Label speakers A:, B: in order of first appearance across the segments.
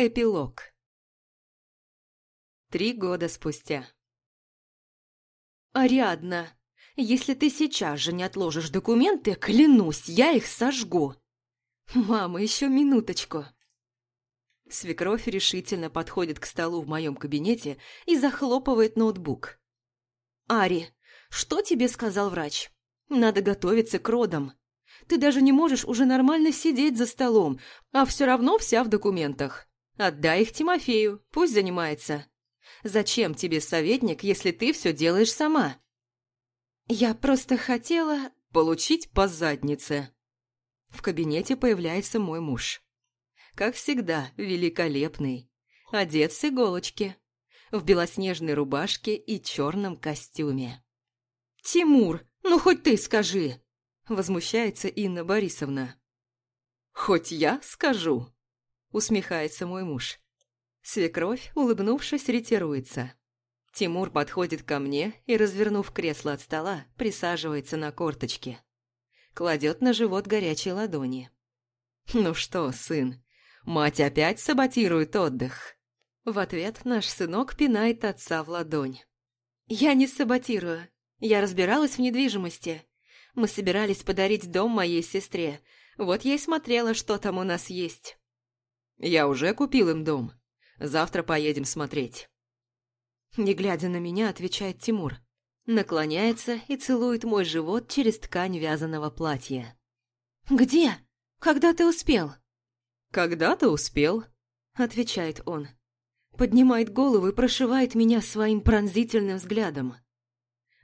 A: Эпилог. Три года спустя.
B: «Ариадна, если ты сейчас же не отложишь документы, клянусь, я их сожгу!» «Мама, еще минуточку!» Свекровь решительно подходит к столу в моем кабинете и захлопывает ноутбук. «Ари, что тебе сказал врач? Надо готовиться к родам. Ты даже не можешь уже нормально сидеть за столом, а все равно вся в документах. Отдай их Тимофею, пусть занимается. Зачем тебе советник, если ты все делаешь сама? Я просто хотела получить по заднице. В кабинете появляется мой муж. Как всегда, великолепный. Одет с иголочки. В белоснежной рубашке и черном костюме. «Тимур, ну хоть ты скажи!» Возмущается Инна Борисовна. «Хоть я скажу!» Усмехается мой муж. Свекровь, улыбнувшись, ретируется. Тимур подходит ко мне и, развернув кресло от стола, присаживается на корточки. Кладет на живот горячие ладони. «Ну что, сын, мать опять саботирует отдых?» В ответ наш сынок пинает отца в ладонь. «Я не саботирую. Я разбиралась в недвижимости. Мы собирались подарить дом моей сестре. Вот я и смотрела, что там у нас есть.
A: Я уже купил им дом. Завтра поедем смотреть.
B: Не глядя на меня, отвечает Тимур. Наклоняется и целует мой живот через ткань вязаного платья. «Где? Когда ты успел?»
A: «Когда ты успел?»
B: Отвечает он. Поднимает голову и прошивает меня своим пронзительным взглядом.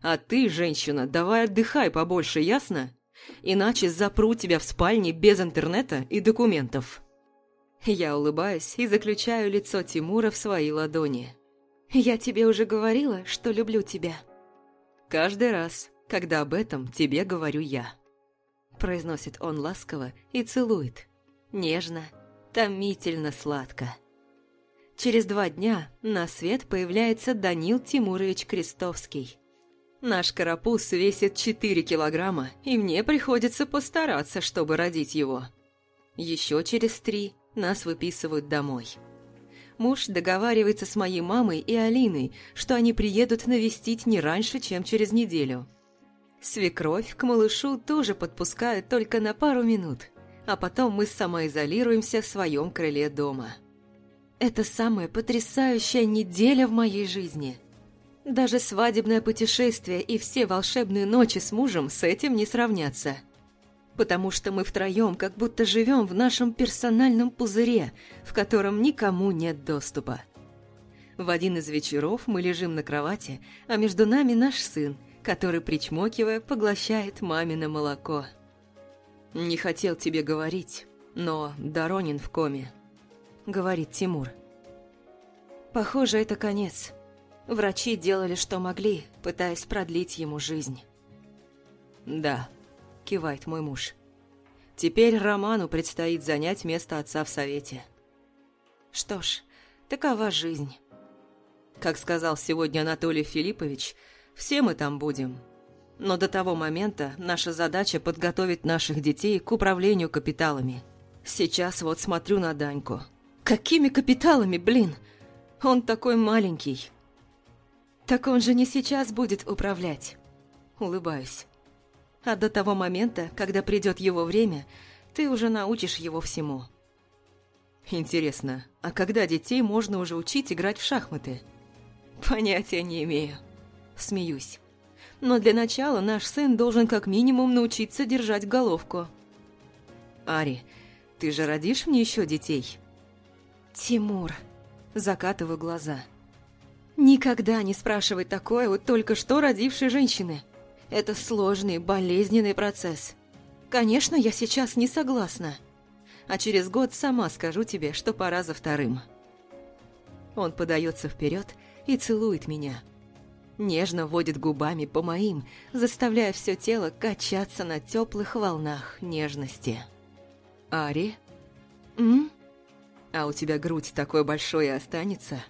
A: «А ты, женщина, давай отдыхай побольше, ясно? Иначе запру тебя в спальне без интернета и документов».
B: Я улыбаюсь и заключаю лицо Тимура в свои ладони. «Я тебе уже говорила, что люблю тебя».
A: «Каждый раз, когда об этом тебе говорю я», –
B: произносит он ласково и целует. Нежно, томительно сладко. Через два дня на свет появляется Данил Тимурович Крестовский. Наш карапуз весит 4 килограмма, и мне приходится постараться, чтобы родить его. Еще через три нас выписывают домой. Муж договаривается с моей мамой и Алиной, что они приедут навестить не раньше, чем через неделю. Свекровь к малышу тоже подпускают только на пару минут, а потом мы самоизолируемся в своем крыле дома. Это самая потрясающая неделя в моей жизни. Даже свадебное путешествие и все волшебные ночи с мужем с этим не сравнятся – потому что мы втроем как будто живем в нашем персональном пузыре, в котором никому нет доступа. В один из вечеров мы лежим на кровати, а между нами наш сын, который, причмокивая, поглощает мамино молоко. «Не хотел тебе говорить, но Доронин в коме», — говорит Тимур. «Похоже, это конец. Врачи делали, что могли, пытаясь продлить ему жизнь».
A: «Да», – кивает мой муж. «Теперь Роману предстоит занять место отца в совете».
B: «Что ж, такова жизнь».
A: Как сказал сегодня Анатолий Филиппович, все мы там будем. Но до того момента наша задача подготовить наших детей к управлению капиталами. Сейчас вот смотрю на Даньку. Какими капиталами, блин? Он такой маленький.
B: Так он же не сейчас будет управлять. Улыбаюсь. А до того момента, когда придет его время, ты уже научишь его всему.
A: Интересно, а когда детей можно уже учить играть в шахматы?
B: Понятия не имею. Смеюсь. Но для начала наш сын должен как минимум научиться держать головку.
A: Ари, ты же родишь мне еще детей?
B: Тимур. Закатываю глаза. Никогда не спрашивай такое у только что родившей женщины. Это сложный, болезненный процесс. Конечно, я сейчас не согласна. А через год сама скажу тебе, что пора за вторым. Он подается вперед и целует меня. Нежно водит губами по моим, заставляя все тело качаться на теплых волнах нежности.
A: «Ари?»
B: «М?»
A: «А у тебя грудь такой большой и останется?»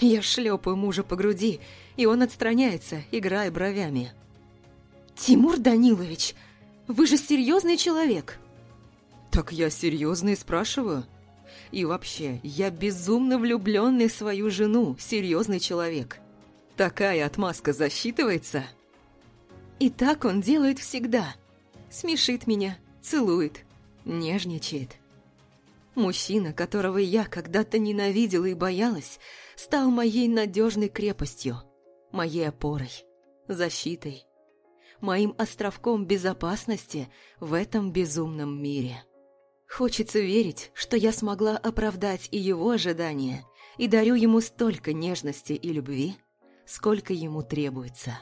B: Я шлепаю мужа по груди, и он отстраняется, играя бровями. «Тимур Данилович, вы же серьезный человек!»
A: «Так я серьезно и спрашиваю. И вообще, я безумно влюбленный в свою жену, серьезный человек. Такая отмазка засчитывается?
B: И так он делает всегда. Смешит меня, целует, нежничает. Мужчина, которого я когда-то ненавидела и боялась, стал моей надежной крепостью, моей опорой, защитой, моим островком безопасности в этом безумном мире. Хочется верить, что я смогла оправдать и его ожидания, и дарю ему столько нежности и любви, сколько ему требуется.